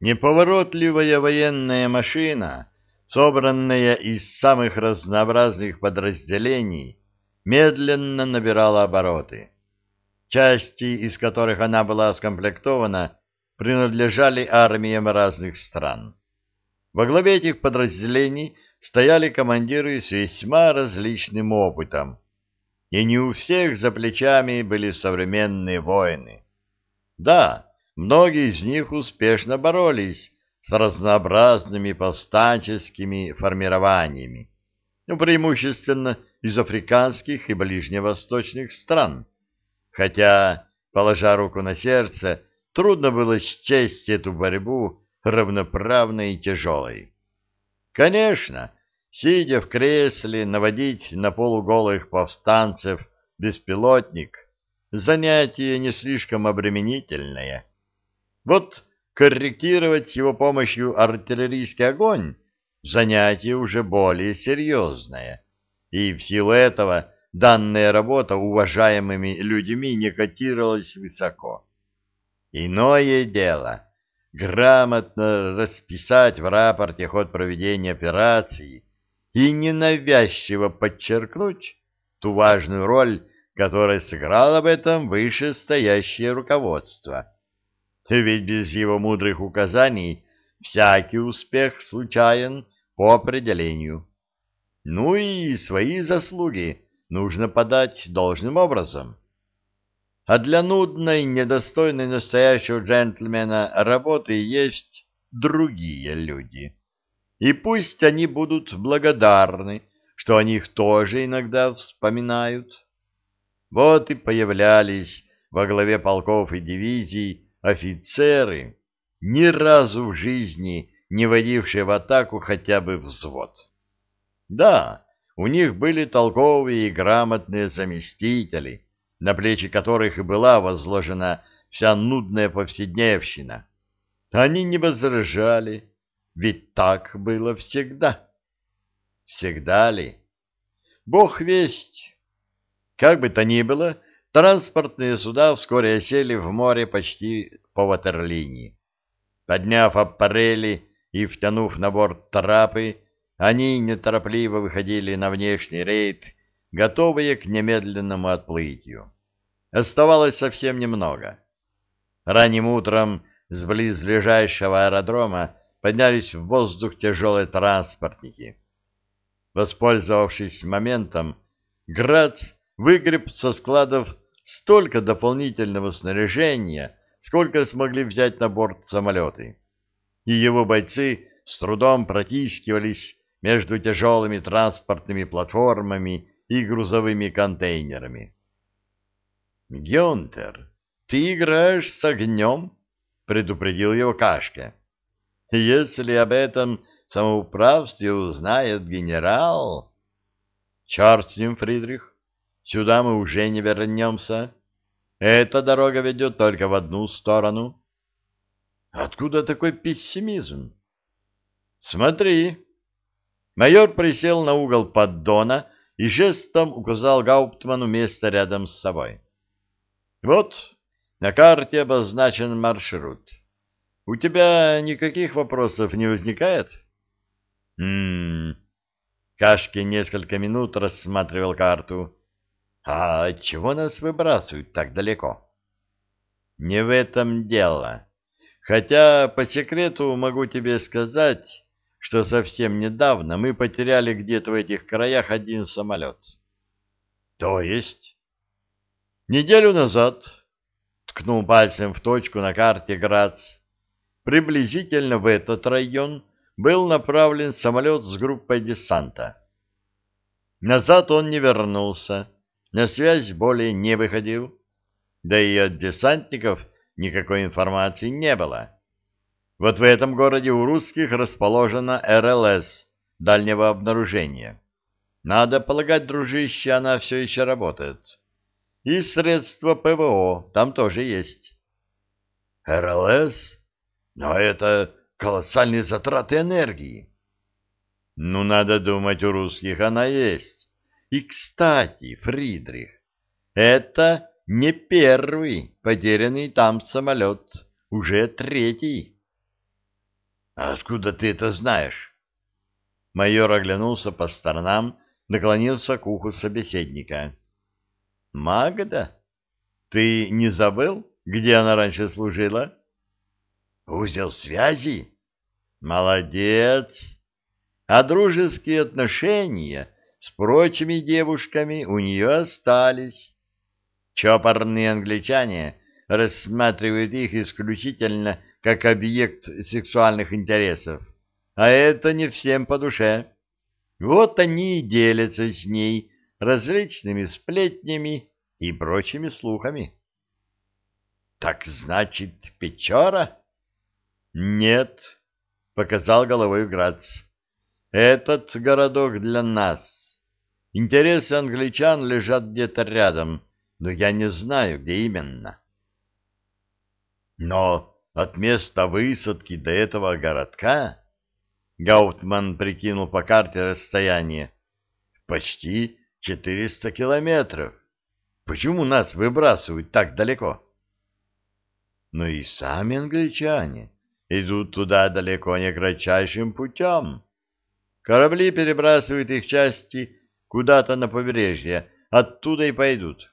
Неповоротливая военная машина, собранная из самых разнообразных подразделений, медленно набирала обороты. Части, из которых она была скомплектована, принадлежали армиям разных стран. Во главе этих подразделений стояли командиры с весьма различным опытом, и не у всех за плечами были современные воины. Да, Многие из них успешно боролись с разнообразными повстанческими формированиями, ну, преимущественно из африканских и ближневосточных стран. Хотя, положа руку на сердце, трудно было счесть эту борьбу равноправной и тяжелой. Конечно, сидя в кресле, наводить на полуголых повстанцев беспилотник — занятие не слишком обременительное — вот корректировать его помощью артиллерийский огонь — занятие уже более серьезное. И в силу этого данная работа уважаемыми людьми не котировалась высоко. Иное дело — грамотно расписать в рапорте ход проведения операции и ненавязчиво подчеркнуть ту важную роль, которую сыграло в этом вышестоящее руководство. Ведь без его мудрых указаний всякий успех случайен по определению. Ну и свои заслуги нужно подать должным образом. А для нудной, недостойной настоящего джентльмена работы есть другие люди. И пусть они будут благодарны, что о них тоже иногда вспоминают. Вот и появлялись во главе полков и дивизий офицеры, ни разу в жизни не водившие в атаку хотя бы взвод. Да, у них были толковые и грамотные заместители, на плечи которых и была возложена вся нудная повседневщина. Они не возражали, ведь так было всегда. Всегда ли? Бог весть. Как бы то ни было, Транспортные суда вскоре осели в море почти по ватерлинии. Подняв аппарели и втянув на борт трапы, они неторопливо выходили на внешний рейд, готовые к немедленному отплытию. Оставалось совсем немного. Ранним утром с близлежащего аэродрома поднялись в воздух тяжелые транспортники. Воспользовавшись моментом, Грац выгреб со складов столько дополнительного снаряжения, сколько смогли взять на борт самолеты. И его бойцы с трудом протискивались между тяжелыми транспортными платформами и грузовыми контейнерами. «Гюнтер, ты играешь с огнем?» — предупредил его Кашка. «Если об этом самоуправстве узнает генерал...» «Черт с ним, Фридрих! Сюда мы уже не вернемся. Эта дорога ведет только в одну сторону. Откуда такой пессимизм? Смотри. Майор присел на угол поддона и жестом указал Гауптману место рядом с собой. Вот, на карте обозначен маршрут. У тебя никаких вопросов не возникает? Хм. Кашки несколько минут рассматривал карту. А чего нас выбрасывают так далеко? Не в этом дело. Хотя по секрету могу тебе сказать, что совсем недавно мы потеряли где-то в этих краях один самолет. То есть? Неделю назад, ткнул пальцем в точку на карте Грац, приблизительно в этот район был направлен самолет с группой десанта. Назад он не вернулся на связь более не выходил, да и от десантников никакой информации не было. Вот в этом городе у русских расположена РЛС дальнего обнаружения. Надо полагать, дружище, она все еще работает. И средства ПВО там тоже есть. РЛС? Но это колоссальные затраты энергии. Ну, надо думать, у русских она есть. И, кстати, Фридрих, это не первый потерянный там самолет, уже третий. А откуда ты это знаешь? Майор оглянулся по сторонам, наклонился к уху собеседника. Магда? Ты не забыл, где она раньше служила? Узел связи? Молодец. А дружеские отношения с прочими девушками у нее остались. Чопорные англичане рассматривают их исключительно как объект сексуальных интересов, а это не всем по душе. Вот они и делятся с ней различными сплетнями и прочими слухами. — Так значит, Печора? — Нет, — показал головой Грац. — Этот городок для нас. Интересы англичан лежат где-то рядом, но я не знаю, где именно. — Но от места высадки до этого городка Гаутман прикинул по карте расстояние. Почти четыреста километров. Почему нас выбрасывают так далеко? Но и сами англичане идут туда далеко не кратчайшим путем. Корабли перебрасывают их части куда-то на побережье, оттуда и пойдут.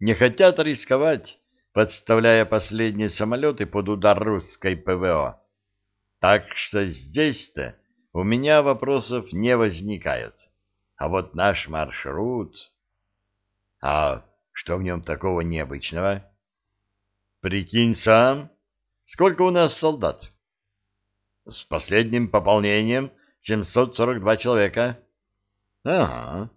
Не хотят рисковать, подставляя последние самолеты под удар русской ПВО. Так что здесь-то у меня вопросов не возникает. А вот наш маршрут... А что в нем такого необычного? Прикинь сам, сколько у нас солдат? С последним пополнением 742 человека. Ага.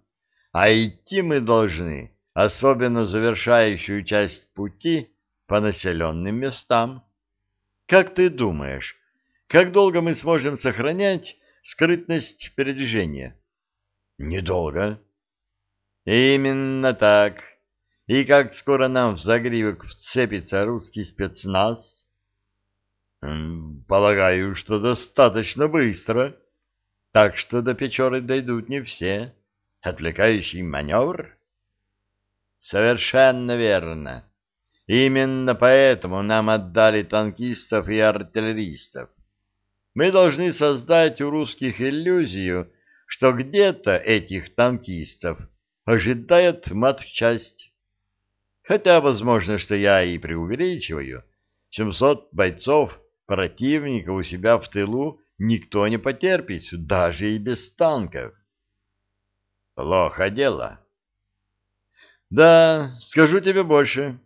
А идти мы должны особенно завершающую часть пути по населенным местам. Как ты думаешь, как долго мы сможем сохранять скрытность передвижения? Недолго. Именно так. И как скоро нам в загривок вцепится русский спецназ? Полагаю, что достаточно быстро. Так что до Печоры дойдут не все. Отвлекающий маневр? Совершенно верно. Именно поэтому нам отдали танкистов и артиллеристов. Мы должны создать у русских иллюзию, что где-то этих танкистов ожидает матчасть. Хотя, возможно, что я и преувеличиваю. 700 бойцов противника у себя в тылу никто не потерпит, даже и без танков. Плохо дело. Да, скажу тебе больше.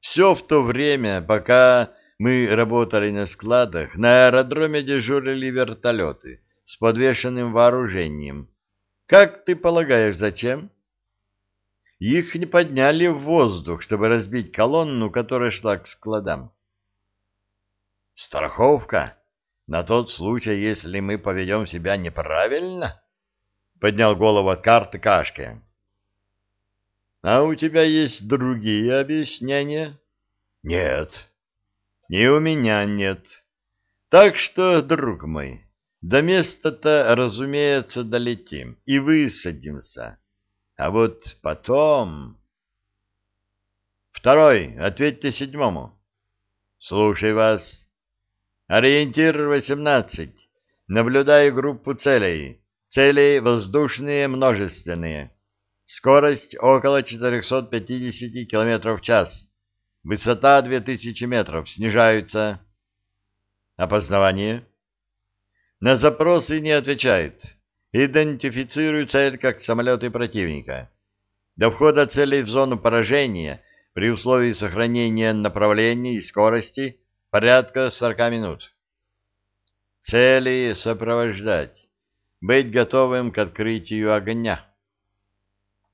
Все в то время, пока мы работали на складах, на аэродроме дежурили вертолеты с подвешенным вооружением. Как ты полагаешь, зачем? Их не подняли в воздух, чтобы разбить колонну, которая шла к складам. Страховка на тот случай, если мы поведем себя неправильно? Поднял голову от карты Кашки. А у тебя есть другие объяснения? Нет. Ни у меня нет. Так что, друг мой, до места-то, разумеется, долетим и высадимся. А вот потом... Второй, ответьте седьмому. Слушай вас. Ориентир 18. Наблюдаю группу целей. Цели воздушные множественные. Скорость около 450 км в час. Высота 2000 метров. Снижаются. Опознавание. На запросы не отвечают. Идентифицирую цель как самолеты противника. До входа целей в зону поражения при условии сохранения направления и скорости порядка 40 минут. Цели сопровождать. Быть готовым к открытию огня.